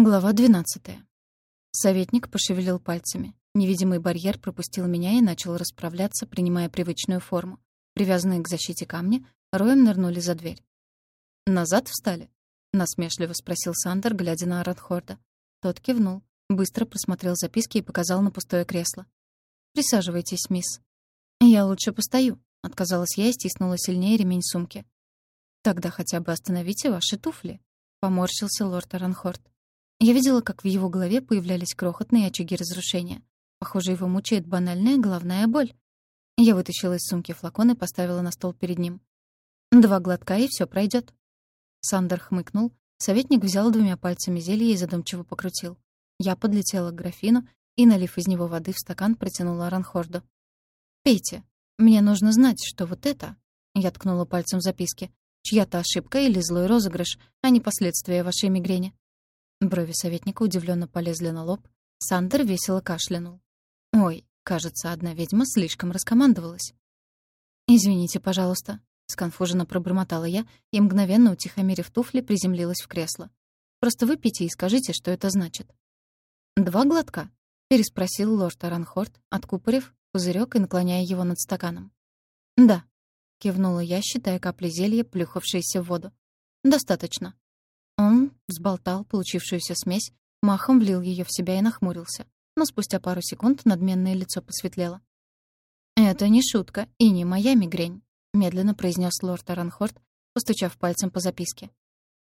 Глава 12. Советник пошевелил пальцами. Невидимый барьер пропустил меня и начал расправляться, принимая привычную форму. Привязанные к защите камни, роем нырнули за дверь. «Назад встали?» — насмешливо спросил Сандер, глядя на Аранхорда. Тот кивнул, быстро просмотрел записки и показал на пустое кресло. «Присаживайтесь, мисс». «Я лучше постою», — отказалась я и стиснула сильнее ремень сумки. «Тогда хотя бы остановите ваши туфли», — поморщился лорд Аранхорд. Я видела, как в его голове появлялись крохотные очаги разрушения. Похоже, его мучает банальная головная боль. Я вытащила из сумки флакон и поставила на стол перед ним. «Два глотка, и все пройдет. Сандер хмыкнул. Советник взял двумя пальцами зелье и задумчиво покрутил. Я подлетела к графину и, налив из него воды в стакан, протянула Ранхорду. «Пейте. Мне нужно знать, что вот это...» Я ткнула пальцем в записке. «Чья-то ошибка или злой розыгрыш, а не последствия вашей мигрени». Брови советника удивленно полезли на лоб. Сандер весело кашлянул. «Ой, кажется, одна ведьма слишком раскомандовалась». «Извините, пожалуйста», — сконфуженно пробормотала я и, мгновенно утихомирив туфли, приземлилась в кресло. «Просто выпейте и скажите, что это значит». «Два глотка?» — переспросил лорд Аранхорд, откупорив пузырёк и наклоняя его над стаканом. «Да», — кивнула я, считая капли зелья, плюхавшиеся в воду. «Достаточно». Он взболтал получившуюся смесь, махом влил ее в себя и нахмурился. Но спустя пару секунд надменное лицо посветлело. «Это не шутка и не моя мигрень», — медленно произнес лорд Аранхорд, постучав пальцем по записке.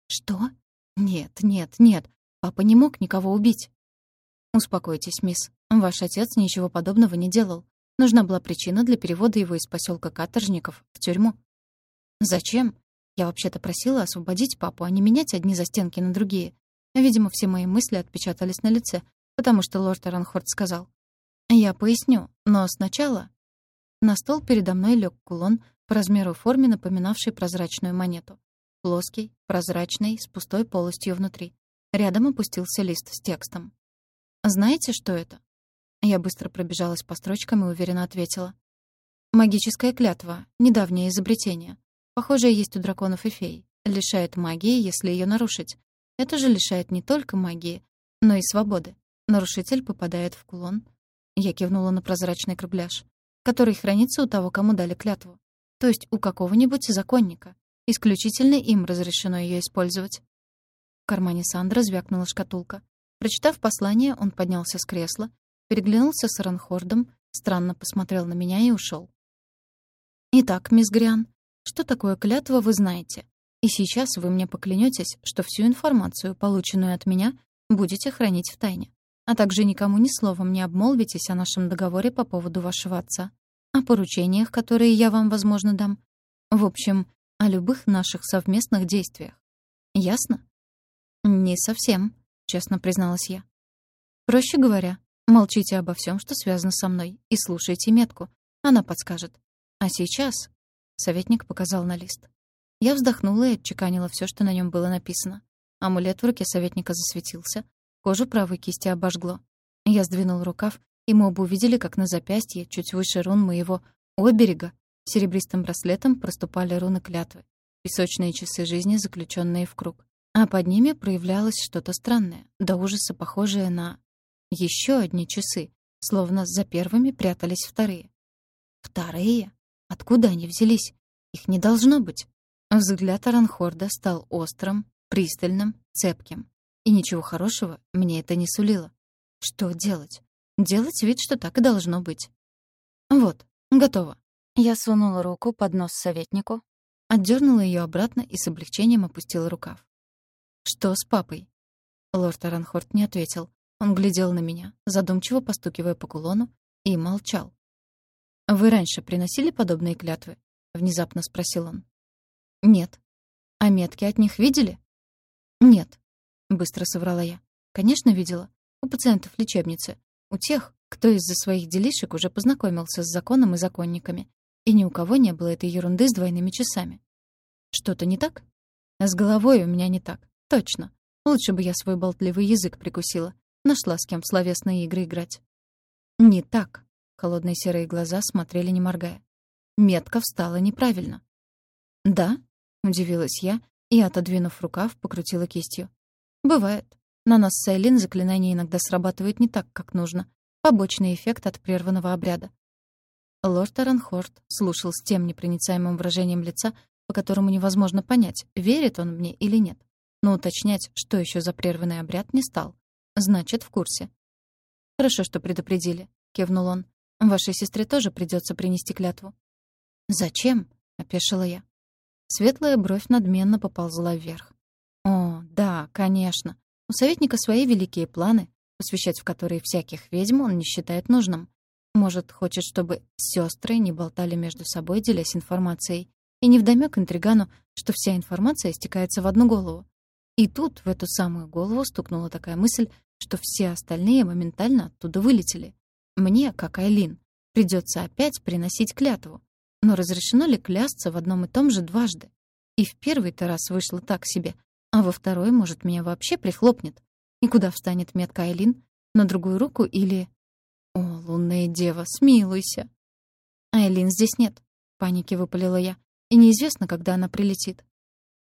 «Что? Нет, нет, нет. Папа не мог никого убить». «Успокойтесь, мисс. Ваш отец ничего подобного не делал. Нужна была причина для перевода его из поселка каторжников в тюрьму». «Зачем? Я вообще-то просила освободить папу, а не менять одни застенки на другие. Видимо, все мои мысли отпечатались на лице, потому что лорд Аранхорд сказал. «Я поясню, но сначала...» На стол передо мной лег кулон по размеру форме, напоминавший прозрачную монету. Плоский, прозрачный, с пустой полостью внутри. Рядом опустился лист с текстом. «Знаете, что это?» Я быстро пробежалась по строчкам и уверенно ответила. «Магическая клятва. Недавнее изобретение. Похожее есть у драконов и фей. Лишает магии, если ее нарушить. Это же лишает не только магии, но и свободы. Нарушитель попадает в кулон. Я кивнула на прозрачный кругляш, который хранится у того, кому дали клятву. То есть у какого-нибудь законника. Исключительно им разрешено ее использовать. В кармане Сандра звякнула шкатулка. Прочитав послание, он поднялся с кресла, переглянулся с Ранхордом, странно посмотрел на меня и ушел. «Итак, мисс Гриан, что такое клятва, вы знаете. И сейчас вы мне поклянетесь, что всю информацию, полученную от меня, будете хранить в тайне. А также никому ни словом не обмолвитесь о нашем договоре по поводу вашего отца, о поручениях, которые я вам, возможно, дам. В общем, о любых наших совместных действиях. Ясно? Не совсем, честно призналась я. Проще говоря, молчите обо всем, что связано со мной, и слушайте метку. Она подскажет. А сейчас Советник показал на лист. Я вздохнула и отчеканила все, что на нем было написано. Амулет в руке советника засветился, кожу правой кисти обожгло. Я сдвинул рукав, и мы оба увидели, как на запястье, чуть выше рун моего оберега, серебристым браслетом проступали руны клятвы, песочные часы жизни, заключенные в круг. А под ними проявлялось что-то странное, до ужаса похожее на... еще одни часы, словно за первыми прятались вторые. Вторые? Откуда они взялись? Их не должно быть. Взгляд Аранхорда стал острым, пристальным, цепким. И ничего хорошего мне это не сулило. Что делать? Делать вид, что так и должно быть. Вот, готово. Я сунула руку под нос советнику, отдернула ее обратно и с облегчением опустила рукав. «Что с папой?» Лорд Аранхорд не ответил. Он глядел на меня, задумчиво постукивая по кулону, и молчал. «Вы раньше приносили подобные клятвы?» — внезапно спросил он. «Нет». «А метки от них видели?» «Нет», — быстро соврала я. «Конечно, видела. У пациентов лечебницы. У тех, кто из-за своих делишек уже познакомился с законом и законниками. И ни у кого не было этой ерунды с двойными часами. Что-то не так? С головой у меня не так. Точно. Лучше бы я свой болтливый язык прикусила. Нашла с кем в словесные игры играть. Не так. Холодные серые глаза смотрели, не моргая. Метка встала неправильно. «Да?» — удивилась я и, отодвинув рукав, покрутила кистью. «Бывает. На нас с Айлин заклинание иногда срабатывает не так, как нужно. Побочный эффект от прерванного обряда. Лорд Аранхорд слушал с тем непроницаемым выражением лица, по которому невозможно понять, верит он мне или нет. Но уточнять, что еще за прерванный обряд, не стал. Значит, в курсе. «Хорошо, что предупредили», — кивнул он. «Вашей сестре тоже придется принести клятву». «Зачем?» — опешила я. Светлая бровь надменно поползла вверх. «О, да, конечно. У советника свои великие планы, посвящать в которые всяких ведьм он не считает нужным. Может, хочет, чтобы сестры не болтали между собой, делясь информацией. И невдомёк интригану, что вся информация стекается в одну голову. И тут в эту самую голову стукнула такая мысль, что все остальные моментально оттуда вылетели. Мне, как Айлин, придется опять приносить клятву. Но разрешено ли клясться в одном и том же дважды? И в первый-то раз вышло так себе, а во второй, может, меня вообще прихлопнет. И куда встанет метка Айлин? На другую руку или... О, лунная дева, смилуйся. Айлин здесь нет, панике выпалила я. И неизвестно, когда она прилетит.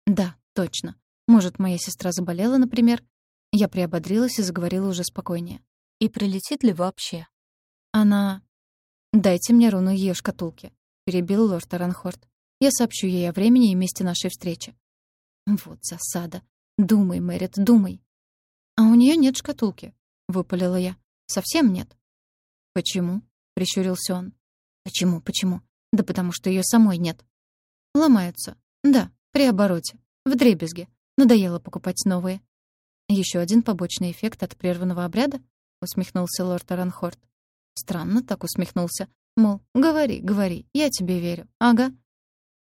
Да, точно. Может, моя сестра заболела, например? Я приободрилась и заговорила уже спокойнее. И прилетит ли вообще? Она... «Дайте мне руну ее шкатулки», — перебил лорд Аранхорд. «Я сообщу ей о времени и месте нашей встречи». Вот засада. Думай, Мэрит, думай. А у нее нет шкатулки, выпалила я. Совсем нет. Почему? прищурился он. Почему, почему? Да потому что ее самой нет. Ломаются. Да, при обороте. В дребезге. Надоело покупать новые. Еще один побочный эффект от прерванного обряда? усмехнулся лорд Аранхорд. Странно так усмехнулся. Мол, говори, говори, я тебе верю. Ага.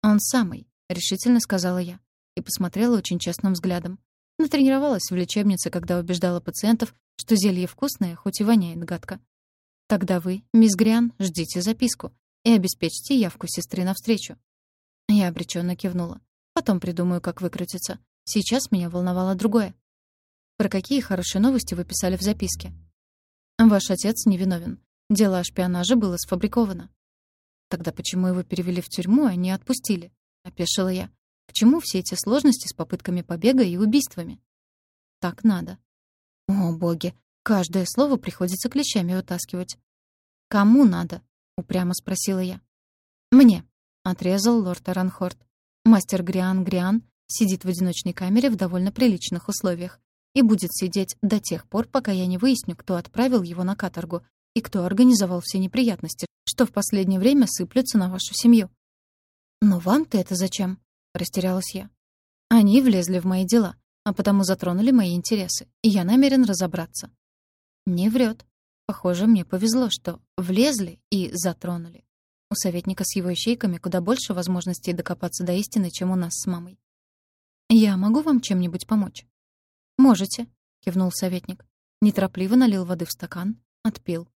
Он самый, решительно сказала я и посмотрела очень честным взглядом. Натренировалась в лечебнице, когда убеждала пациентов, что зелье вкусное, хоть и воняет гадко. Тогда вы, мисс Гриан, ждите записку и обеспечьте явку сестры навстречу. Я обреченно кивнула. Потом придумаю, как выкрутиться. Сейчас меня волновало другое. Про какие хорошие новости вы писали в записке? Ваш отец невиновен. Дело о шпионаже было сфабриковано. Тогда почему его перевели в тюрьму, а не отпустили? Опешила я. К чему все эти сложности с попытками побега и убийствами? Так надо. О, боги, каждое слово приходится клещами вытаскивать. Кому надо? упрямо спросила я. Мне, отрезал лорд Аранхорд. Мастер Гриан Гриан сидит в одиночной камере в довольно приличных условиях и будет сидеть до тех пор, пока я не выясню, кто отправил его на каторгу и кто организовал все неприятности, что в последнее время сыплются на вашу семью. Но вам-то это зачем? Растерялась я. Они влезли в мои дела, а потому затронули мои интересы, и я намерен разобраться. Не врет. Похоже, мне повезло, что влезли и затронули. У советника с его ищейками куда больше возможностей докопаться до истины, чем у нас с мамой. «Я могу вам чем-нибудь помочь?» «Можете», — кивнул советник. Неторопливо налил воды в стакан, отпил.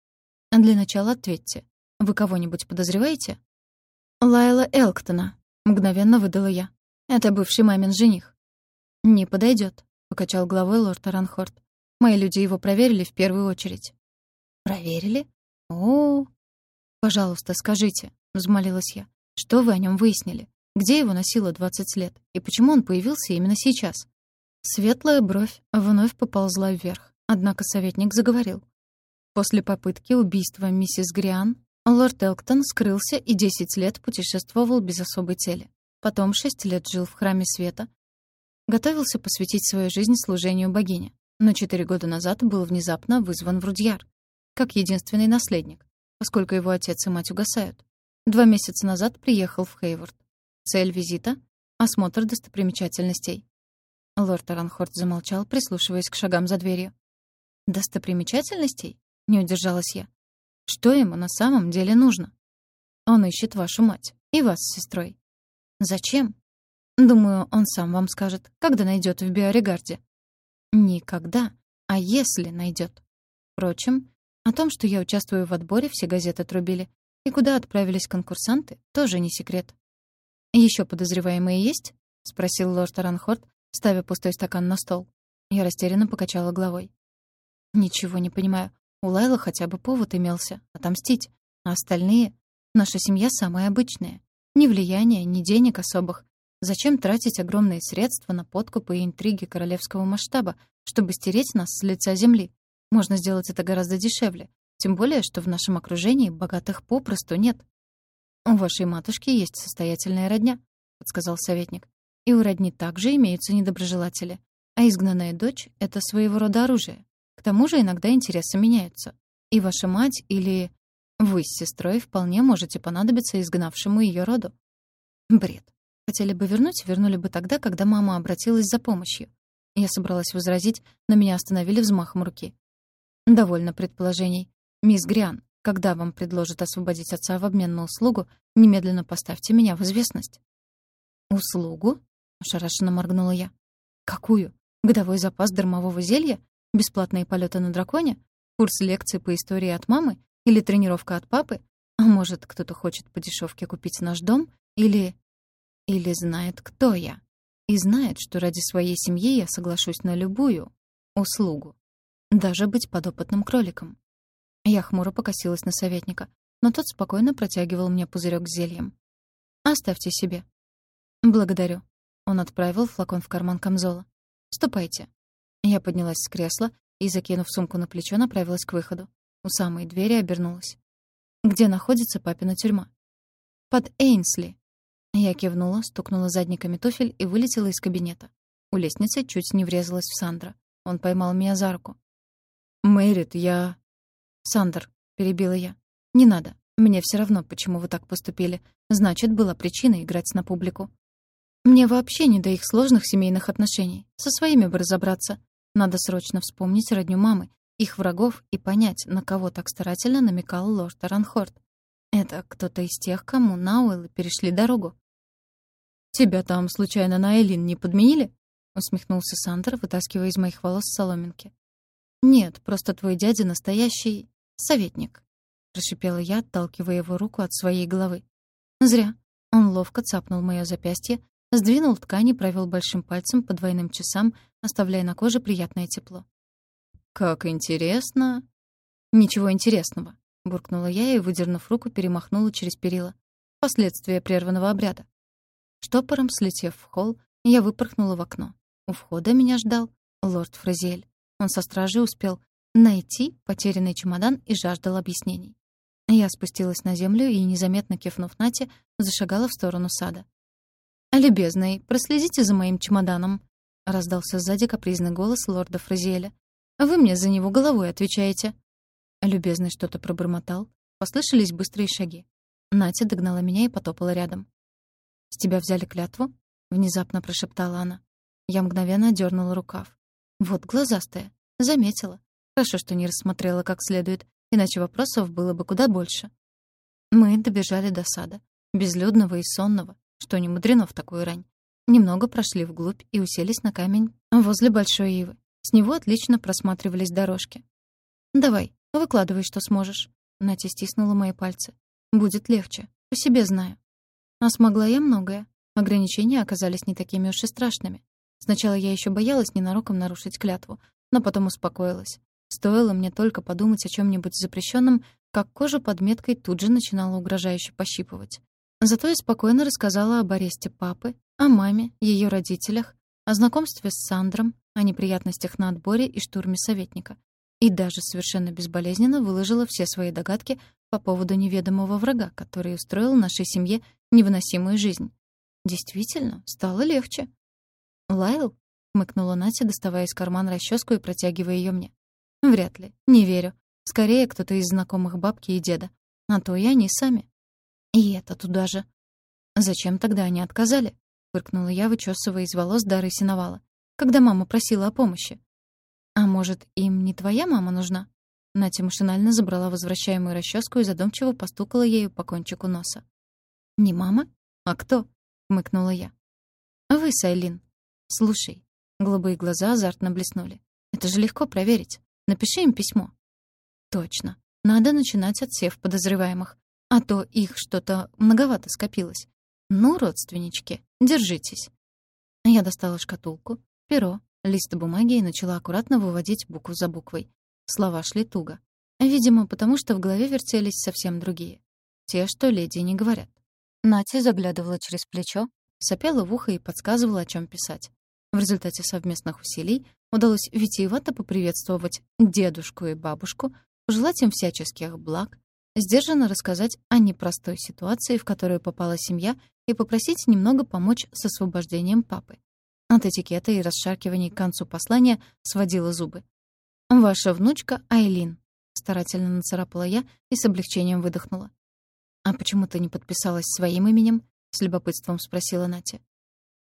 «Для начала ответьте. Вы кого-нибудь подозреваете?» «Лайла Элктона», Мгновенно выдала я. «Это бывший мамин жених». «Не подойдет, покачал головой лорд Аранхорд. «Мои люди его проверили в первую очередь». «Проверили? О. «Пожалуйста, скажите», — взмолилась я, — «что вы о нем выяснили? Где его носило 20 лет? И почему он появился именно сейчас?» Светлая бровь вновь поползла вверх, однако советник заговорил. После попытки убийства миссис Гриан Лорд Элктон скрылся и 10 лет путешествовал без особой цели. Потом 6 лет жил в Храме Света. Готовился посвятить свою жизнь служению богине. Но 4 года назад был внезапно вызван в Рудьяр. Как единственный наследник, поскольку его отец и мать угасают. Два месяца назад приехал в Хейворд. Цель визита — осмотр достопримечательностей. Лорд Аранхорд замолчал, прислушиваясь к шагам за дверью. «Достопримечательностей?» — не удержалась я. Что ему на самом деле нужно? Он ищет вашу мать и вас с сестрой. Зачем? Думаю, он сам вам скажет, когда найдет в биорегарде. Никогда, а если найдет. Впрочем, о том, что я участвую в отборе, все газеты трубили. И куда отправились конкурсанты, тоже не секрет. Еще подозреваемые есть?» — спросил лорд Аранхорд, ставя пустой стакан на стол. Я растерянно покачала головой. «Ничего не понимаю. У Лайлы хотя бы повод имелся — отомстить. А остальные? Наша семья самая обычная. Ни влияния, ни денег особых. Зачем тратить огромные средства на подкупы и интриги королевского масштаба, чтобы стереть нас с лица земли. Можно сделать это гораздо дешевле, тем более, что в нашем окружении богатых попросту нет. «У вашей матушки есть состоятельная родня», — подсказал советник. «И у родни также имеются недоброжелатели. А изгнанная дочь — это своего рода оружие. К тому же иногда интересы меняются. И ваша мать или вы с сестрой вполне можете понадобиться изгнавшему ее роду». Бред. Хотели бы вернуть, вернули бы тогда, когда мама обратилась за помощью. Я собралась возразить, но меня остановили взмахом руки. «Довольно предположений. Мисс Гриан, когда вам предложат освободить отца в обмен на услугу, немедленно поставьте меня в известность». «Услугу?» — ошарашенно моргнула я. «Какую? Годовой запас дармового зелья? Бесплатные полеты на драконе? Курс лекций по истории от мамы? Или тренировка от папы? А может, кто-то хочет по дешевке купить наш дом? Или... Или знает, кто я? И знает, что ради своей семьи я соглашусь на любую услугу. Даже быть подопытным кроликом. Я хмуро покосилась на советника, но тот спокойно протягивал мне пузырек с зельем. «Оставьте себе». «Благодарю». Он отправил флакон в карман камзола. «Ступайте». Я поднялась с кресла и, закинув сумку на плечо, направилась к выходу. У самой двери обернулась. «Где находится папина тюрьма?» «Под Эйнсли». Я кивнула, стукнула задниками туфель и вылетела из кабинета. У лестницы чуть не врезалась в Сандра. Он поймал меня за руку. «Мэрит, я...» «Сандер», — перебила я, — «не надо. Мне все равно, почему вы так поступили. Значит, была причина играть на публику». «Мне вообще не до их сложных семейных отношений. Со своими бы разобраться. Надо срочно вспомнить родню мамы, их врагов и понять, на кого так старательно намекал лорд Аранхорд. Это кто-то из тех, кому Науэллы перешли дорогу». «Тебя там, случайно, на Элин не подменили?» — усмехнулся Сандер, вытаскивая из моих волос соломинки. «Нет, просто твой дядя настоящий советник», — прошипела я, отталкивая его руку от своей головы. «Зря». Он ловко цапнул моё запястье, сдвинул ткань и провёл большим пальцем по двойным часам, оставляя на коже приятное тепло. «Как интересно!» «Ничего интересного», — буркнула я и, выдернув руку, перемахнула через перила. Последствия прерванного обряда. Штопором слетев в холл, я выпорхнула в окно. У входа меня ждал лорд Фразиэль. Он со стражей успел найти потерянный чемодан и жаждал объяснений. Я спустилась на землю и, незаметно кивнув Нате, зашагала в сторону сада. «Любезный, проследите за моим чемоданом», — раздался сзади капризный голос лорда Фразиэля. «Вы мне за него головой отвечаете». Любезный что-то пробормотал. Послышались быстрые шаги. Натя догнала меня и потопала рядом. «С тебя взяли клятву?» — внезапно прошептала она. Я мгновенно дернула рукав. «Вот глазастая. Заметила. Хорошо, что не рассмотрела как следует, иначе вопросов было бы куда больше. Мы добежали до сада, безлюдного и сонного, что не мудрено в такую рань. Немного прошли вглубь и уселись на камень возле большой ивы. С него отлично просматривались дорожки. «Давай, выкладывай, что сможешь». Натя стиснула мои пальцы. «Будет легче. По себе знаю». А смогла я многое. Ограничения оказались не такими уж и страшными. Сначала я еще боялась ненароком нарушить клятву, но потом успокоилась. Стоило мне только подумать о чем нибудь запрещенном, как кожа под меткой тут же начинала угрожающе пощипывать. Зато я спокойно рассказала об аресте папы, о маме, ее родителях, о знакомстве с Сандром, о неприятностях на отборе и штурме советника. И даже совершенно безболезненно выложила все свои догадки по поводу неведомого врага, который устроил нашей семье невыносимую жизнь. Действительно, стало легче. «Лайл?» — хмыкнула Натя, доставая из кармана расческу и протягивая ее мне. Вряд ли. Не верю. Скорее, кто-то из знакомых бабки и деда. А то и они сами. И это туда же. Зачем тогда они отказали? Фыркнула я, вычесывая из волос дары синовала. Когда мама просила о помощи. А может, им не твоя мама нужна? Натя машинально забрала возвращаемую расческу и задумчиво постукала ею по кончику носа. «Не мама? А кто?» — хмыкнула я. «Вы, Сайлин. Слушай». Голубые глаза азартно блеснули. «Это же легко проверить. Напиши им письмо». «Точно. Надо начинать отсев подозреваемых. А то их что-то многовато скопилось. Ну, родственнички, держитесь». Я достала шкатулку, перо, лист бумаги и начала аккуратно выводить букву за буквой. Слова шли туго. Видимо, потому что в голове вертелись совсем другие. Те, что леди не говорят. Натя заглядывала через плечо, сопела в ухо и подсказывала, о чем писать. В результате совместных усилий удалось витиевато поприветствовать дедушку и бабушку, пожелать им всяческих благ, сдержанно рассказать о непростой ситуации, в которую попала семья, и попросить немного помочь с освобождением папы. От этикета и расшаркиваний к концу послания сводила зубы. «Ваша внучка Айлин», — старательно нацарапала я и с облегчением выдохнула. «А почему ты не подписалась своим именем?» — с любопытством спросила Натя.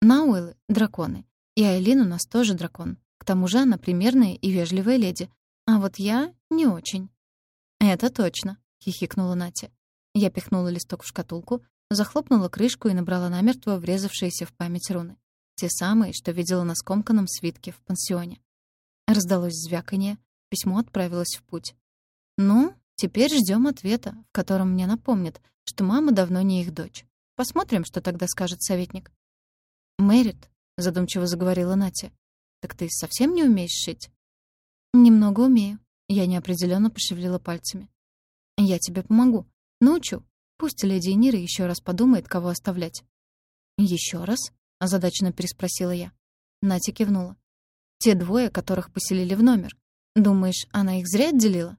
«Науэллы — драконы, и Айлин у нас тоже дракон. К тому же она примерная и вежливая леди. А вот я не очень». «Это точно», — хихикнула Натя. Я пихнула листок в шкатулку, захлопнула крышку и набрала намертво врезавшиеся в память руны. Те самые, что видела на скомканном свитке в пансионе. Раздалось звяканье, письмо отправилось в путь. «Ну, теперь ждем ответа, в котором мне напомнят, что мама давно не их дочь. Посмотрим, что тогда скажет советник». «Мэрит», — задумчиво заговорила Натя, — «так ты совсем не умеешь шить?» «Немного умею», — я неопределенно пошевелила пальцами. «Я тебе помогу. Научу. Пусть леди Нира еще раз подумает, кого оставлять». Еще раз?» — озадаченно переспросила я. Натя кивнула. «Те двое, которых поселили в номер. Думаешь, она их зря отделила?»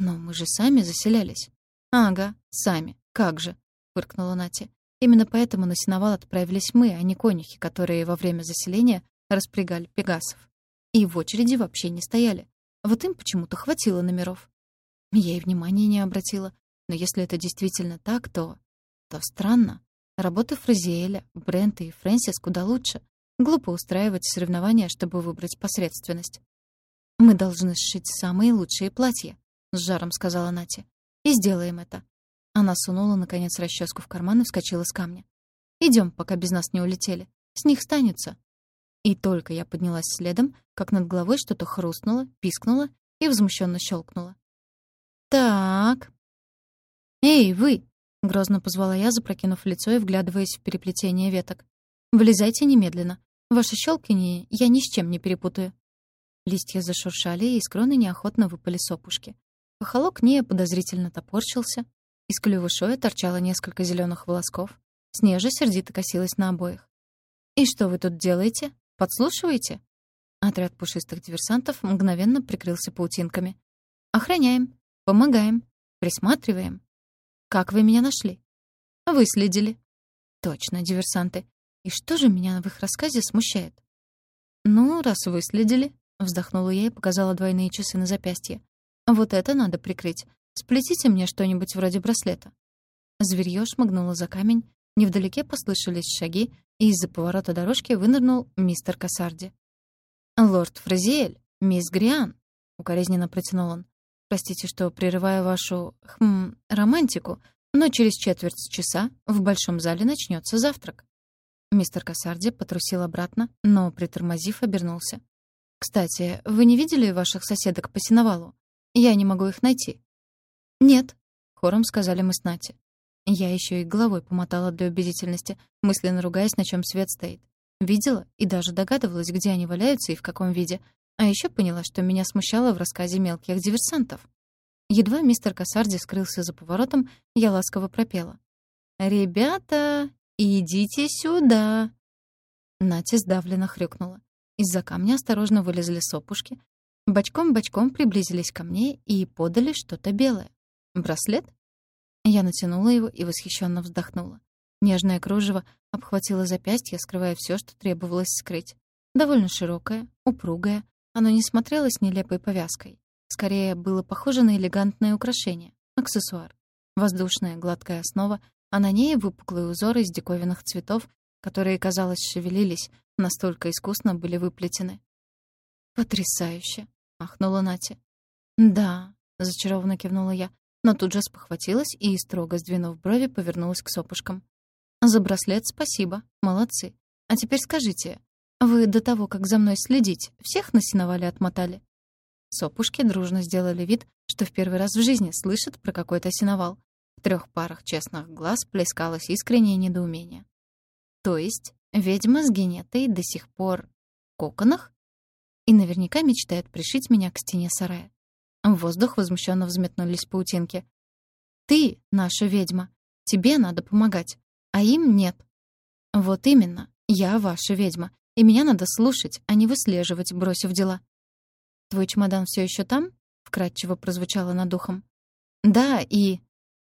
«Но мы же сами заселялись». «Ага, сами. Как же», — фыркнула Натя. «Именно поэтому на сеновал отправились мы, а не конюхи, которые во время заселения распрягали пегасов. И в очереди вообще не стояли. Вот им почему-то хватило номеров. Я и внимания не обратила. Но если это действительно так, то... То странно. Работа Фразиэля, Брента и Фрэнсис куда лучше. Глупо устраивать соревнования, чтобы выбрать посредственность. «Мы должны сшить самые лучшие платья», — с жаром сказала Натя. «И сделаем это». Она сунула, наконец, расческу в карман и вскочила с камня. Идем, пока без нас не улетели. С них станется». И только я поднялась следом, как над головой что-то хрустнуло, пискнуло и возмущенно щелкнуло. «Так...» «Эй, вы!» — грозно позвала я, запрокинув лицо и вглядываясь в переплетение веток. «Вылезайте немедленно. Ваше щелканье я ни с чем не перепутаю». Листья зашуршали, и из кроны неохотно выпали сопушки. Похолок Нея подозрительно топорщился. Из клюва Шоя торчало несколько зеленых волосков. Снежа сердито косилась на обоих. «И что вы тут делаете? Подслушиваете?» Отряд пушистых диверсантов мгновенно прикрылся паутинками. «Охраняем, помогаем, присматриваем. Как вы меня нашли?» «Выследили». «Точно, диверсанты. И что же меня в их рассказе смущает? «Ну, раз выследили», — вздохнула я и показала двойные часы на запястье. «Вот это надо прикрыть. Сплетите мне что-нибудь вроде браслета». Зверьё шмыгнуло за камень, невдалеке послышались шаги, и из-за поворота дорожки вынырнул мистер Кассарди. «Лорд Фразиэль, мисс Гриан», — укоризненно протянул он. «Простите, что прерываю вашу, хм, романтику, но через четверть часа в большом зале начнется завтрак». Мистер Кассарди потрусил обратно, но, притормозив, обернулся. «Кстати, вы не видели ваших соседок по сеновалу? Я не могу их найти». «Нет», — хором сказали мы с Нати. Я еще и головой помотала для убедительности, мысленно ругаясь, на чем свет стоит. Видела и даже догадывалась, где они валяются и в каком виде. А еще поняла, что меня смущало в рассказе мелких диверсантов. Едва мистер Кассарди скрылся за поворотом, я ласково пропела. «Ребята, «Идите сюда!» Натя сдавленно хрюкнула. Из-за камня осторожно вылезли сопушки, бочком-бочком приблизились ко мне и подали что-то белое. «Браслет?» Я натянула его и восхищенно вздохнула. Нежное кружево обхватило запястье, скрывая все, что требовалось скрыть. Довольно широкое, упругое, оно не смотрелось нелепой повязкой. Скорее, было похоже на элегантное украшение, аксессуар. Воздушная гладкая основа а на ней выпуклые узоры из диковинных цветов, которые, казалось, шевелились, настолько искусно были выплетены. «Потрясающе!» — ахнула Натя. «Да», — зачарованно кивнула я, но тут же спохватилась и, строго сдвинув брови, повернулась к сопушкам. «За браслет спасибо, молодцы. А теперь скажите, вы до того, как за мной следить, всех на сеновале отмотали?» Сопушки дружно сделали вид, что в первый раз в жизни слышат про какой-то сеновал, в трех парах честных глаз плескалось искреннее недоумение. То есть ведьма с генетой до сих пор в коконах? И наверняка мечтает пришить меня к стене сарая. В воздух возмущенно взметнулись паутинки. «Ты наша ведьма. Тебе надо помогать, а им нет». «Вот именно. Я ваша ведьма, и меня надо слушать, а не выслеживать, бросив дела. «Твой чемодан все еще там?» — вкратчиво прозвучало над ухом. «Да, и...»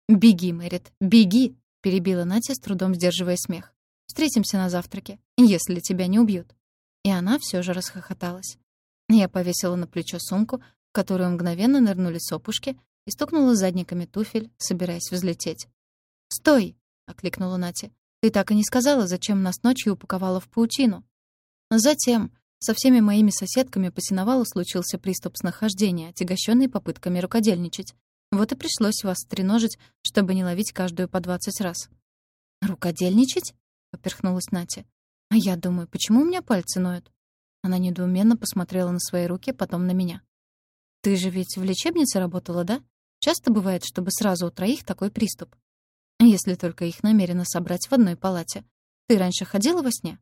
«Беги, Мэрит, беги!» — перебила Натя, с трудом сдерживая смех. «Встретимся на завтраке, если тебя не убьют». И она все же расхохоталась. Я повесила на плечо сумку, в которую мгновенно нырнули сопушки, и стукнула задниками туфель, собираясь взлететь. «Стой!» — окликнула Натя. «Ты так и не сказала, зачем нас ночью упаковала в паутину?» Затем со всеми моими соседками по сеновалу случился приступ снахождения, отягощенный попытками рукодельничать. Вот и пришлось вас стреножить, чтобы не ловить каждую по двадцать раз. «Рукодельничать?» — поперхнулась Натя. «А я думаю, почему у меня пальцы ноют?» Она недоуменно посмотрела на свои руки, потом на меня. «Ты же ведь в лечебнице работала, да? Часто бывает, чтобы сразу у троих такой приступ. Если только их намеренно собрать в одной палате. Ты раньше ходила во сне?»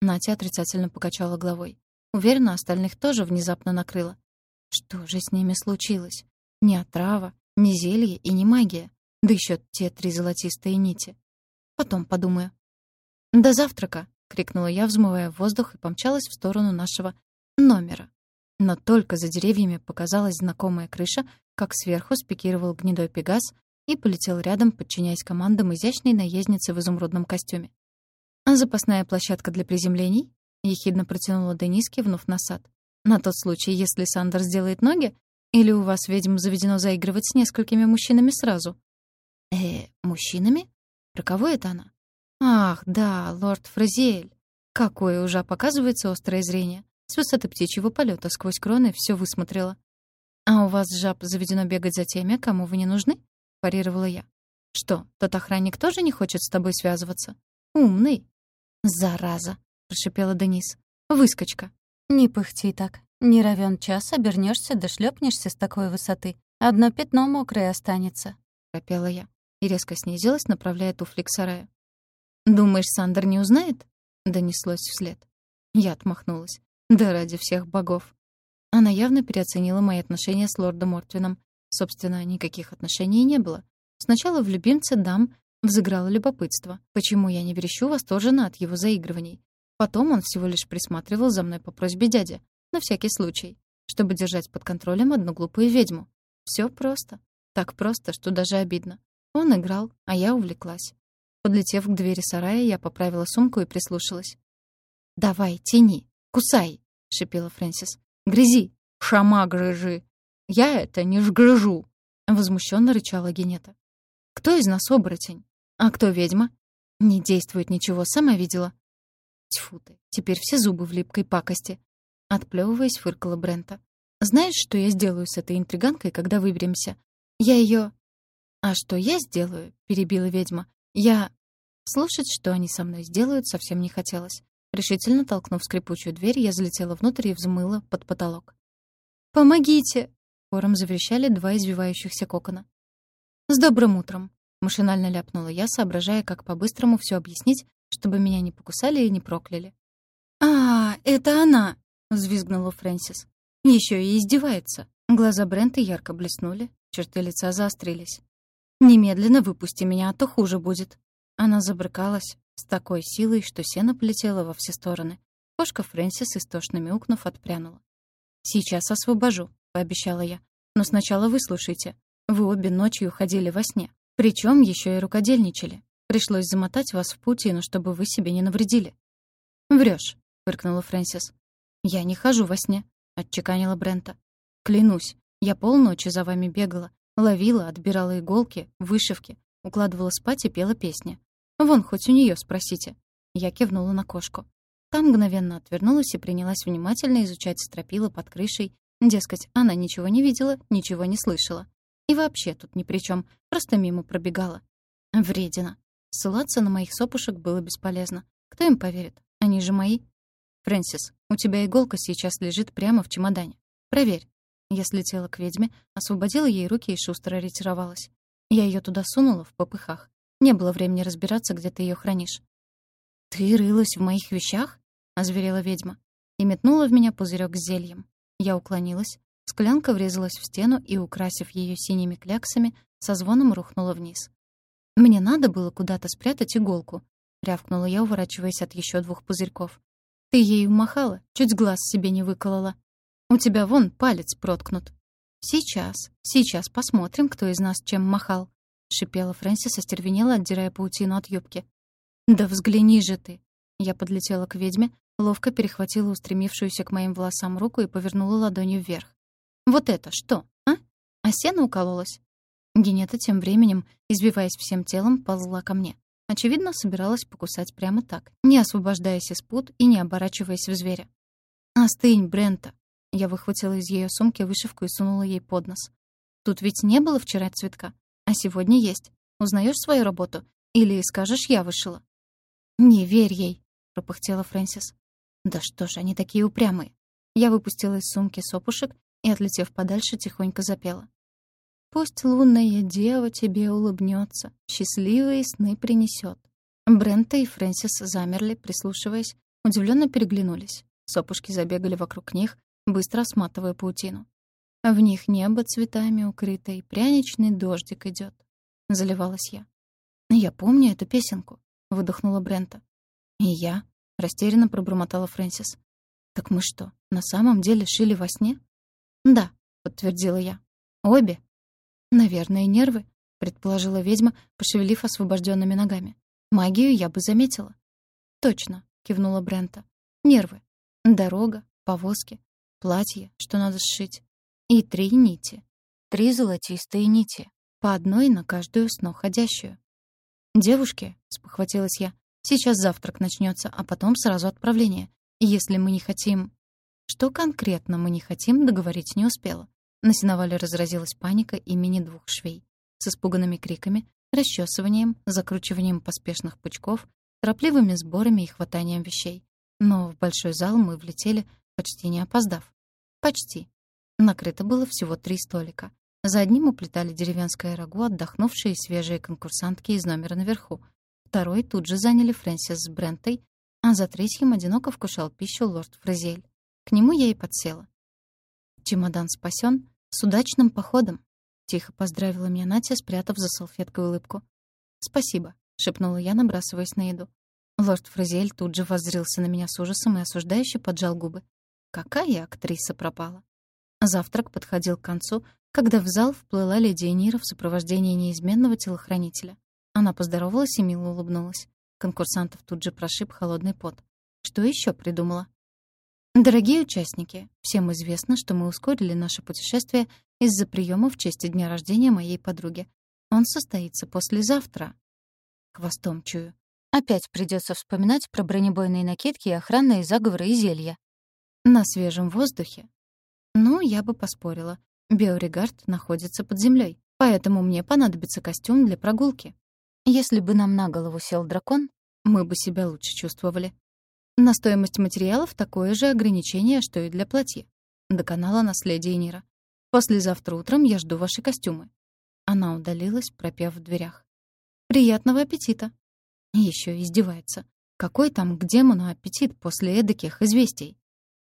Натя отрицательно покачала головой. Уверена, остальных тоже внезапно накрыло. Что же с ними случилось? Не отрава, не зелье и не магия. Да еще те три золотистые нити. Потом подумаю. «До завтрака!» — крикнула я, взмывая в воздух и помчалась в сторону нашего номера. Но только за деревьями показалась знакомая крыша, как сверху спикировал гнедой пегас и полетел рядом, подчиняясь командам изящной наездницы в изумрудном костюме. «А запасная площадка для приземлений?» — ехидно протянула Денис, кивнув на сад. «На тот случай, если Сандер сделает ноги? Или у вас, ведьм, заведено заигрывать с несколькими мужчинами сразу?» «Э, мужчинами? Про кого это она?» «Ах, да, лорд Фразиэль. Какое уже показывается острое зрение. С высоты птичьего полета сквозь кроны все высмотрела. «А у вас, жаб, заведено бегать за теми, кому вы не нужны?» — парировала я. «Что, тот охранник тоже не хочет с тобой связываться? Умный!» «Зараза!» — прошипела Денис. «Выскочка!» «Не пыхти так. Не равен час, обернешься да шлепнешься с такой высоты. Одно пятно мокрое останется», — пропела я. И резко снизилась, направляя туфли к сараю. «Думаешь, Сандер не узнает?» — донеслось вслед. Я отмахнулась. «Да ради всех богов!» Она явно переоценила мои отношения с лордом Мортвином. Собственно, никаких отношений не было. Сначала в любимце дам взыграло любопытство. Почему я не верещу восторженно от его заигрываний? Потом он всего лишь присматривал за мной по просьбе дяди. На всякий случай. Чтобы держать под контролем одну глупую ведьму. Все просто. Так просто, что даже обидно. Он играл, а я увлеклась. Подлетев к двери сарая, я поправила сумку и прислушалась. «Давай, тяни, кусай!» — шипела Фрэнсис. Грызи! Шама грыжи! Я это не жгрыжу!» Возмущенно рычала Генета. «Кто из нас оборотень? А кто ведьма?» «Не действует ничего, сама видела». Тьфу ты, теперь все зубы в липкой пакости. Отплёвываясь, фыркала Брента. «Знаешь, что я сделаю с этой интриганкой, когда выберемся? Я её...» «А что я сделаю?» — перебила ведьма. «Я...» Слушать, что они со мной сделают, совсем не хотелось. Решительно толкнув скрипучую дверь, я залетела внутрь и взмыла под потолок. «Помогите!» — хором заверещали два извивающихся кокона. «С добрым утром!» — машинально ляпнула я, соображая, как по-быстрому все объяснить, чтобы меня не покусали и не прокляли. «А, это она!» — взвизгнула Фрэнсис. Еще и издевается. Глаза Брента ярко блеснули, черты лица заострились. «Немедленно выпусти меня, а то хуже будет». Она забрыкалась, с такой силой, что сено полетело во все стороны. Кошка Фрэнсис, истошно мяукнув, отпрянула. «Сейчас освобожу», — пообещала я. «Но сначала выслушайте. Вы обе ночью ходили во сне. Причем еще и рукодельничали. Пришлось замотать вас в паутину, чтобы вы себе не навредили». «Врёшь», — фыркнула Фрэнсис. «Я не хожу во сне», — отчеканила Брента. «Клянусь, я полночи за вами бегала, ловила, отбирала иголки, вышивки, укладывала спать и пела песни. Вон, хоть у нее спросите». Я кивнула на кошку. Там мгновенно отвернулась и принялась внимательно изучать стропила под крышей. Дескать, она ничего не видела, ничего не слышала. И вообще тут ни при чем, просто мимо пробегала. Вредина. Ссылаться на моих сопушек было бесполезно. Кто им поверит? Они же мои. «Фрэнсис, у тебя иголка сейчас лежит прямо в чемодане. Проверь». Я слетела к ведьме, освободила ей руки и шустро ретировалась. Я ее туда сунула в попыхах. Не было времени разбираться, где ты ее хранишь. «Ты рылась в моих вещах?» — озверела ведьма. И метнула в меня пузырек с зельем. Я уклонилась. Склянка врезалась в стену и, украсив ее синими кляксами, со звоном рухнула вниз. «Мне надо было куда-то спрятать иголку», — рявкнула я, уворачиваясь от еще двух пузырьков. Ты ей умахала, чуть глаз себе не выколола. У тебя вон палец проткнут. Сейчас, сейчас посмотрим, кто из нас чем махал. Шипела Фрэнсис, остервенела, отдирая паутину от юбки. «Да взгляни же ты!» Я подлетела к ведьме, ловко перехватила устремившуюся к моим волосам руку и повернула ладонью вверх. «Вот это что, а? А сено укололась?» Генета тем временем, избиваясь всем телом, ползла ко мне. Очевидно, собиралась покусать прямо так, не освобождаясь из пут и не оборачиваясь в зверя. «Остынь, Брента!» Я выхватила из ее сумки вышивку и сунула ей под нос. «Тут ведь не было вчера цветка, а сегодня есть. Узнаешь свою работу? Или скажешь, я вышила?» «Не верь ей!» — пропыхтела Фрэнсис. «Да что ж, они такие упрямые!» Я выпустила из сумки сопушек и, отлетев подальше, тихонько запела. Пусть лунная дева тебе улыбнется, счастливые сны принесет. Брента и Фрэнсис замерли, прислушиваясь, удивленно переглянулись. Сопушки забегали вокруг них, быстро сматывая паутину. В них небо цветами укрыто, и пряничный дождик идет. Заливалась я. «Я помню эту песенку», — выдохнула Брента. «И я?» — растерянно пробормотала Фрэнсис. «Так мы что, на самом деле шили во сне?» «Да», — подтвердила я. «Обе?» «Наверное, нервы», — предположила ведьма, пошевелив освобожденными ногами. «Магию я бы заметила». «Точно», — кивнула Брента. «Нервы. Дорога, повозки, платье, что надо сшить. И три нити. Три золотистые нити. По одной на каждую сноходящую. «Девушки», — спохватилась я, — «сейчас завтрак начнется, а потом сразу отправление. Если мы не хотим...» Что конкретно мы не хотим, договорить не успела. На сеновале разразилась паника имени двух швей. С испуганными криками, расчесыванием, закручиванием поспешных пучков, торопливыми сборами и хватанием вещей. Но в большой зал мы влетели, почти не опоздав. Почти. Накрыто было всего три столика. За одним уплетали деревенское рагу отдохнувшие свежие конкурсантки из номера наверху. Второй тут же заняли Фрэнсис с Брентой, а за третьим одиноко вкушал пищу лорд Фразель. К нему я и подсела. Чемодан спасен, с удачным походом, тихо поздравила меня Натя, спрятав за салфеткой улыбку. Спасибо, шепнула я, набрасываясь на еду. Лорд Фразиэль тут же воззрился на меня с ужасом и осуждающе поджал губы. Какая актриса пропала? Завтрак подходил к концу, когда в зал вплыла леди Энира в сопровождении неизменного телохранителя. Она поздоровалась и мило улыбнулась. Конкурсантов тут же прошиб холодный пот. Что еще придумала? Дорогие участники, всем известно, что мы ускорили наше путешествие из-за приема в честь дня рождения моей подруги. Он состоится послезавтра. Хвостом чую. Опять придется вспоминать про бронебойные накидки, охранные заговоры и зелья. На свежем воздухе. Ну, я бы поспорила. Биоригард находится под землей, поэтому мне понадобится костюм для прогулки. Если бы нам на голову сел дракон, мы бы себя лучше чувствовали. На стоимость материалов такое же ограничение, что и для платья. До канала наследие Нира. Послезавтра утром я жду ваши костюмы. Она удалилась, пропев в дверях. Приятного аппетита. Еще издевается. Какой там к демону аппетит после эдаких известий?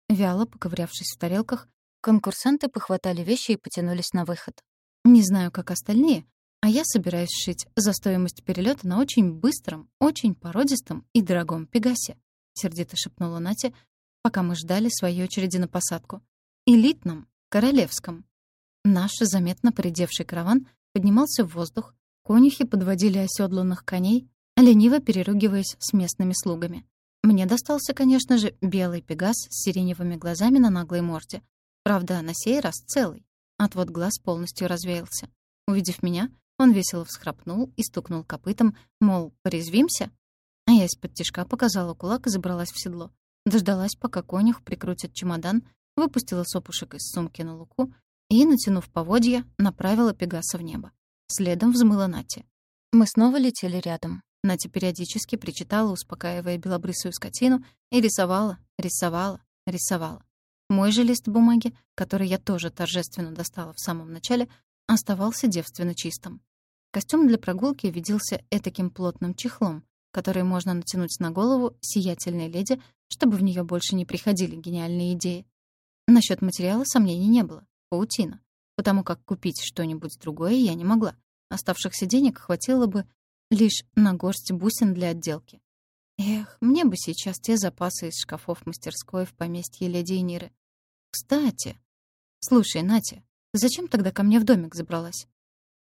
Вяло поковырявшись в тарелках, конкурсанты похватали вещи и потянулись на выход. Не знаю, как остальные, а я собираюсь шить за стоимость перелета на очень быстром, очень породистом и дорогом пегасе. — сердито шепнула Натя, пока мы ждали своей очереди на посадку. «Элитном, королевском». Наш заметно поредевший караван поднимался в воздух, конюхи подводили оседланных коней, лениво переругиваясь с местными слугами. Мне достался, конечно же, белый пегас с сиреневыми глазами на наглой морде. Правда, на сей раз целый. Отвод глаз полностью развеялся. Увидев меня, он весело всхрапнул и стукнул копытом, мол, порезвимся? А я из-под тишка показала кулак и забралась в седло. Дождалась, пока конюх прикрутит чемодан, выпустила сопушек из сумки на луку и, натянув поводья, направила Пегаса в небо. Следом взмыла Нати. Мы снова летели рядом. Натя периодически причитала, успокаивая белобрысую скотину, и рисовала, рисовала, рисовала. Мой же лист бумаги, который я тоже торжественно достала в самом начале, оставался девственно чистым. Костюм для прогулки виделся этаким плотным чехлом, который можно натянуть на голову сиятельной леди, чтобы в нее больше не приходили гениальные идеи. Насчет материала сомнений не было. Паутина. Потому как купить что-нибудь другое я не могла. Оставшихся денег хватило бы лишь на горсть бусин для отделки. Эх, мне бы сейчас те запасы из шкафов мастерской в поместье леди Эниры. Кстати, слушай, Натя, зачем тогда ко мне в домик забралась?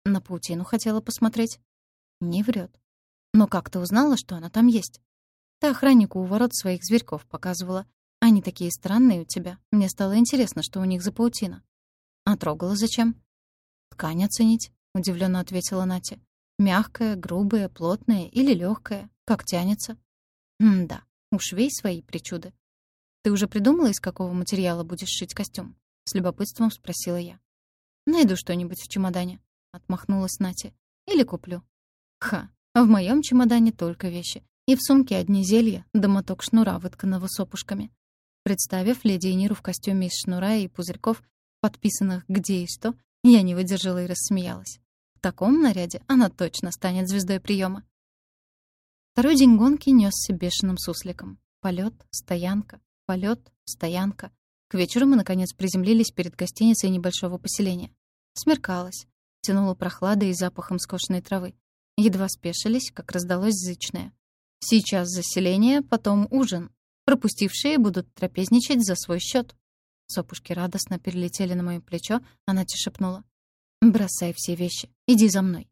На паутину хотела посмотреть. Не врет. Но как ты узнала, что она там есть? Ты охраннику у ворот своих зверьков показывала. Они такие странные у тебя. Мне стало интересно, что у них за паутина. А трогала зачем? Ткань оценить, удивленно ответила Натя. Мягкая, грубая, плотная или легкая, как тянется. М-да, у швей свои причуды. Ты уже придумала, из какого материала будешь шить костюм? С любопытством спросила я. Найду что-нибудь в чемодане, отмахнулась Натя. Или куплю. Ха, в моем чемодане только вещи. И в сумке одни зелья, да моток шнура, вытканного сопушками. Представив леди Эниру в костюме из шнура и пузырьков, подписанных «где и что», я не выдержала и рассмеялась. В таком наряде она точно станет звездой приема. Второй день гонки несся бешеным сусликом. Полет, стоянка, полет, стоянка. К вечеру мы, наконец, приземлились перед гостиницей небольшого поселения. Смеркалось. Тянуло прохладой и запахом скошенной травы. Едва спешились, как раздалось зычное. Сейчас заселение, потом ужин. Пропустившие будут трапезничать за свой счет. Сопушки радостно перелетели на моё плечо, а Натя шепнула. «Бросай все вещи, иди за мной».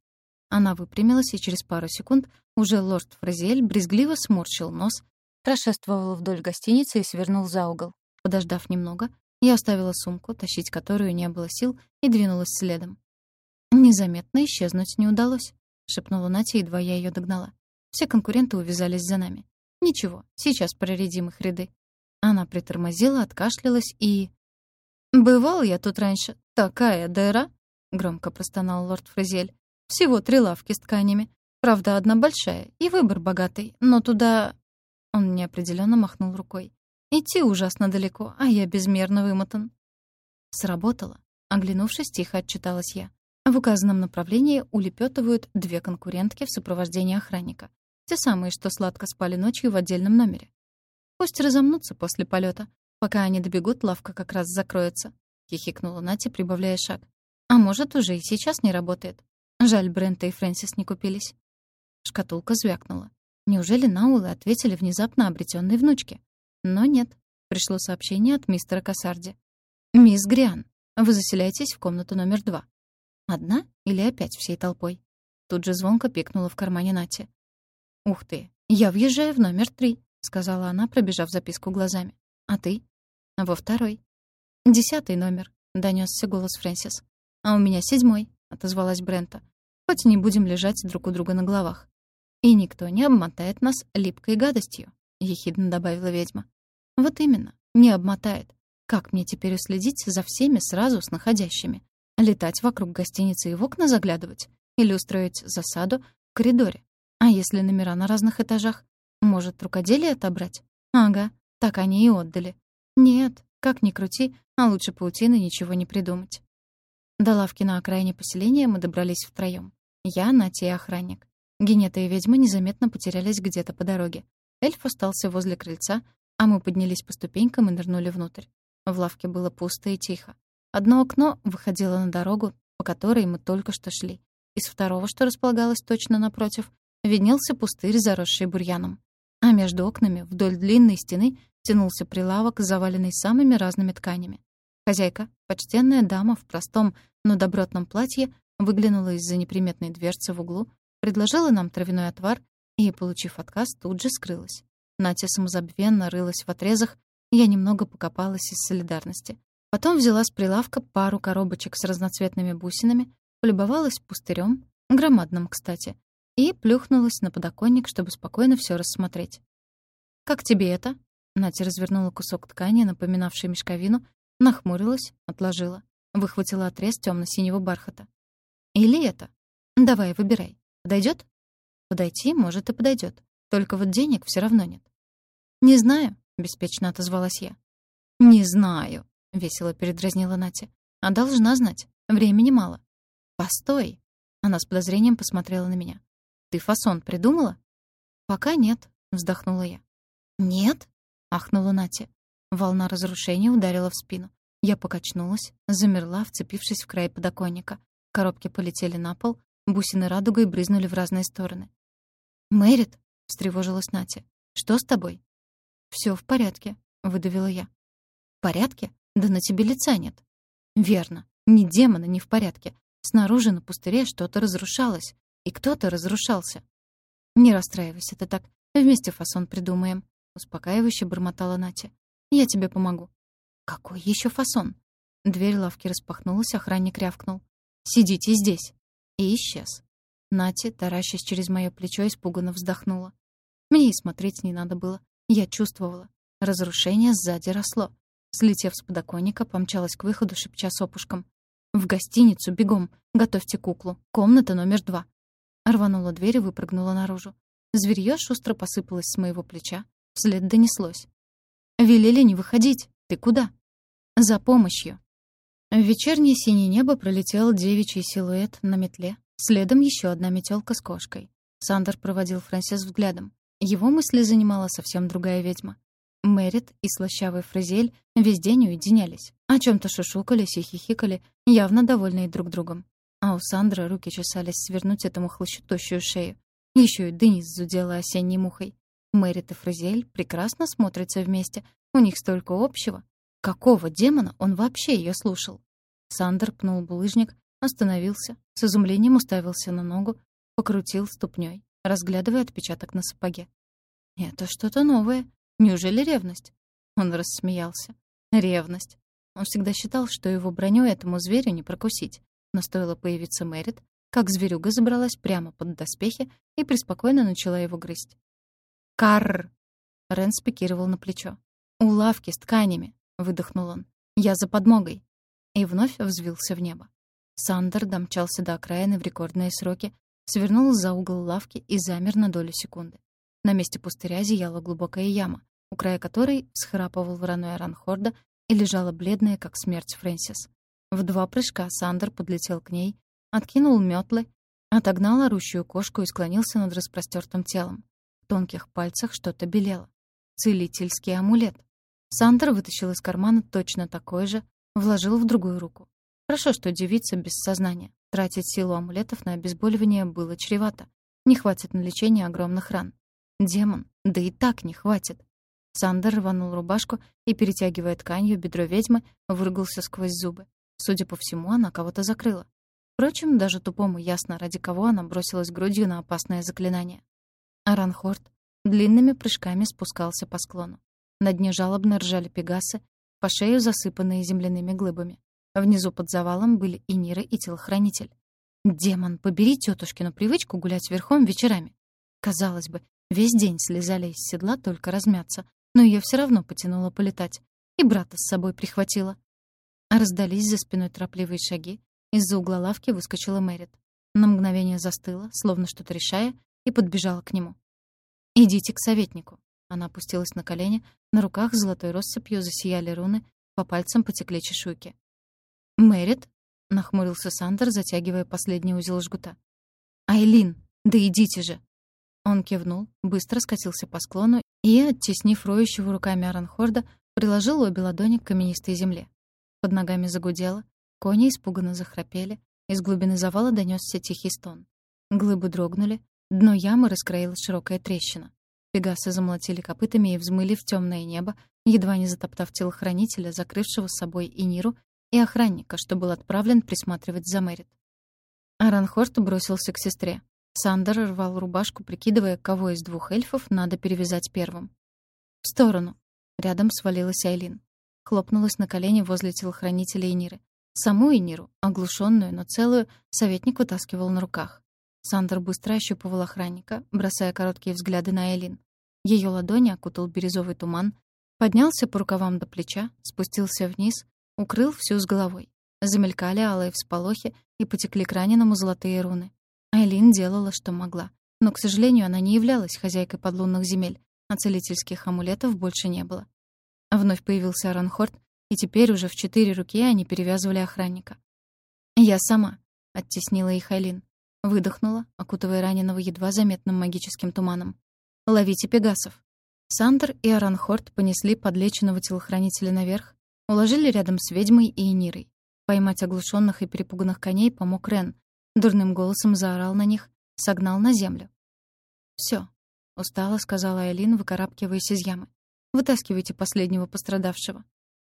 Она выпрямилась, и через пару секунд уже лорд Фразиэль брезгливо сморщил нос, прошествовал вдоль гостиницы и свернул за угол. Подождав немного, я оставила сумку, тащить которую не было сил, и двинулась следом. Незаметно исчезнуть не удалось, шепнула Натя, едва я ее догнала. Все конкуренты увязались за нами. Ничего, сейчас проредим их ряды. Она притормозила, откашлялась и... «Бывал я тут раньше. Такая дыра!» — громко простонал лорд Фразель. «Всего три лавки с тканями. Правда, одна большая, и выбор богатый, но туда...» Он неопределенно махнул рукой. «Идти ужасно далеко, а я безмерно вымотан». Сработало. Оглянувшись, тихо отчиталась я. В указанном направлении улепетывают две конкурентки в сопровождении охранника. Те самые, что сладко спали ночью в отдельном номере. Пусть разомнутся после полета. Пока они добегут, лавка как раз закроется. Хихикнула Натя, прибавляя шаг. А может, уже и сейчас не работает. Жаль, Брента и Фрэнсис не купились. Шкатулка звякнула. Неужели Наулы ответили внезапно обретенной внучке? Но нет. Пришло сообщение от мистера Кассарди. «Мисс Гриан, вы заселяетесь в комнату номер два». «Одна или опять всей толпой?» Тут же звонко пикнула в кармане Нати. «Ух ты, я въезжаю в номер три», — сказала она, пробежав записку глазами. «А ты?» «Во второй». «Десятый номер», — донёсся голос Фрэнсис. «А у меня седьмой», — отозвалась Брента. «Хоть не будем лежать друг у друга на головах». «И никто не обмотает нас липкой гадостью», — ехидно добавила ведьма. «Вот именно, не обмотает. Как мне теперь уследить за всеми сразу с находящими? Летать вокруг гостиницы и в окна заглядывать? Или устроить засаду в коридоре? А если номера на разных этажах? Может, рукоделие отобрать? Ага, так они и отдали. Нет, как ни крути, а лучше паутины ничего не придумать. До лавки на окраине поселения мы добрались втроём. Я, Натя и охранник. Генета и ведьма незаметно потерялись где-то по дороге. Эльф остался возле крыльца, а мы поднялись по ступенькам и нырнули внутрь. В лавке было пусто и тихо. Одно окно выходило на дорогу, по которой мы только что шли. Из второго, что располагалось точно напротив, виднелся пустырь, заросший бурьяном. А между окнами вдоль длинной стены тянулся прилавок, заваленный самыми разными тканями. Хозяйка, почтенная дама в простом, но добротном платье, выглянула из-за неприметной дверцы в углу, предложила нам травяной отвар и, получив отказ, тут же скрылась. Натя самозабвенно рылась в отрезах, я немного покопалась из солидарности. Потом взяла с прилавка пару коробочек с разноцветными бусинами, полюбовалась пустырем, громадным, кстати, и плюхнулась на подоконник, чтобы спокойно все рассмотреть. «Как тебе это?» Натя развернула кусок ткани, напоминавший мешковину, нахмурилась, отложила, выхватила отрез темно-синего бархата. «Или это? Давай, выбирай. Подойдет? «Подойти, может, и подойдет. Только вот денег все равно нет». «Не знаю», — беспечно отозвалась я. «Не знаю», — весело передразнила Натя. «А должна знать. Времени мало». «Постой!» Она с подозрением посмотрела на меня. Ты фасон придумала?» «Пока нет», — вздохнула я. «Нет?» — ахнула Натя. Волна разрушения ударила в спину. Я покачнулась, замерла, вцепившись в край подоконника. Коробки полетели на пол, бусины радугой брызнули в разные стороны. «Мэрит?» — встревожилась Натя. Что с тобой?» «Всё в порядке», — выдавила я. «В порядке? Да на тебе лица нет». «Верно. Ни демона, ни в порядке. Снаружи на пустыре что-то разрушалось. И кто-то разрушался. «Не расстраивайся, это так. Вместе фасон придумаем», — успокаивающе бормотала Натя. «Я тебе помогу». «Какой еще фасон?» Дверь лавки распахнулась, охранник рявкнул. «Сидите здесь!» И исчез. Натя, таращась через моё плечо, испуганно вздохнула. Мне и смотреть не надо было. Я чувствовала. Разрушение сзади росло. Слетев с подоконника, помчалась к выходу, шепча с опушком. «В гостиницу, бегом! Готовьте куклу! Комната номер два!» Рванула дверь и выпрыгнула наружу. Зверьё шустро посыпалось с моего плеча. Вслед донеслось. «Велели не выходить! Ты куда?» «За помощью!» В вечернее синее небо пролетел девичий силуэт на метле, Следом еще одна метелка с кошкой. Сандер проводил Фрэнсис взглядом. Его мысли занимала совсем другая ведьма. Мэрит и слащавый Фразель весь день уединялись. О чем то шушукались и хихикали, явно довольные друг другом. А у Сандры руки чесались свернуть этому хлыщу тощую шею. Еще и Денис зудела осенней мухой. Мэрит и Фразель прекрасно смотрятся вместе. У них столько общего. Какого демона он вообще ее слушал? Сандер пнул булыжник, Остановился, с изумлением уставился на ногу, покрутил ступнёй, разглядывая отпечаток на сапоге. «Это что-то новое. Неужели ревность?» Он рассмеялся. «Ревность. Он всегда считал, что его броню этому зверю не прокусить. Но стоило появиться Мэрит, как зверюга забралась прямо под доспехи и преспокойно начала его грызть. «Карр!» Рен спикировал на плечо. «У лавки с тканями!» — выдохнул он. «Я за подмогой!» И вновь взвился в небо. Сандер домчался до окраины в рекордные сроки, свернул за угол лавки и замер на долю секунды. На месте пустыря зияла глубокая яма, у края которой схрапывал вороной Аранхорда и лежала бледная, как смерть Фрэнсис. В два прыжка Сандер подлетел к ней, откинул метлы, отогнал орущую кошку и склонился над распростертым телом. В тонких пальцах что-то белело. Целительский амулет. Сандер вытащил из кармана точно такой же, вложил в другую руку. Хорошо, что девица без сознания. Тратить силу амулетов на обезболивание было чревато. Не хватит на лечение огромных ран. Демон, да и так не хватит. Сандер рванул рубашку и, перетягивая тканью бедро ведьмы, выругался сквозь зубы. Судя по всему, она кого-то закрыла. Впрочем, даже тупому ясно, ради кого она бросилась грудью на опасное заклинание. Аранхорд длинными прыжками спускался по склону. На дне жалобно ржали пегасы, по шею засыпанные земляными глыбами. Внизу под завалом были и Нира, и телохранитель. Демон, побери тетушкину привычку гулять верхом вечерами. Казалось бы, весь день слезали из седла только размяться, но ее все равно потянуло полетать. И брата с собой прихватила. Раздались за спиной торопливые шаги. Из-за угла лавки выскочила Мэрит. На мгновение застыла, словно что-то решая, и подбежала к нему. «Идите к советнику». Она опустилась на колени, на руках золотой россыпью засияли руны, по пальцам потекли чешуйки. «Мэрит?» — нахмурился Сандер, затягивая последний узел жгута. «Айлин, да идите же!» Он кивнул, быстро скатился по склону и, оттеснив роющего руками Аранхорда, приложил обе ладони к каменистой земле. Под ногами загудело, кони испуганно захрапели, из глубины завала донёсся тихий стон. Глыбы дрогнули, дно ямы раскроила широкая трещина. Пегасы замолотили копытами и взмыли в темное небо, едва не затоптав телохранителя, закрывшего с собой Ниру, и охранника, что был отправлен присматривать за Мэрит. Аранхорст бросился к сестре. Сандер рвал рубашку, прикидывая, кого из двух эльфов надо перевязать первым. «В сторону!» Рядом свалилась Айлин. Хлопнулась на колени возле телохранителя Эниры. Саму Эниру, оглушенную, но целую, советник вытаскивал на руках. Сандер быстро ощупывал охранника, бросая короткие взгляды на Айлин. Ее ладони окутал бирюзовый туман, поднялся по рукавам до плеча, спустился вниз, укрыл всю с головой. Замелькали алые всполохи и потекли к раненому золотые руны. Айлин делала, что могла. Но, к сожалению, она не являлась хозяйкой подлунных земель, а целительских амулетов больше не было. Вновь появился Аронхорд, и теперь уже в четыре руки они перевязывали охранника. «Я сама», — оттеснила их Айлин. Выдохнула, окутывая раненого едва заметным магическим туманом. «Ловите пегасов». Сандер и Аранхорд понесли подлеченного телохранителя наверх, Уложили рядом с ведьмой и Энирой. Поймать оглушенных и перепуганных коней помог Рен. Дурным голосом заорал на них, согнал на землю. Все. устало сказала Айлин, выкарабкиваясь из ямы. «Вытаскивайте последнего пострадавшего».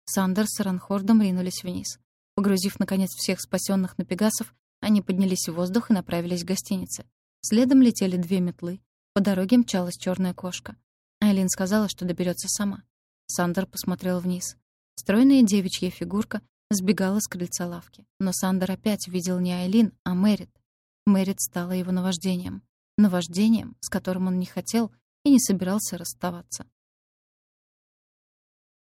Сандер с Ранхордом ринулись вниз. Погрузив, наконец, всех спасенных на пегасов, они поднялись в воздух и направились к гостинице. Следом летели две метлы. По дороге мчалась черная кошка. Айлин сказала, что доберется сама. Сандер посмотрел вниз. Стройная девичья фигурка сбегала с крыльца лавки. Но Сандер опять видел не Айлин, а Мэрит. Мэрит стала его наваждением. Наваждением, с которым он не хотел и не собирался расставаться.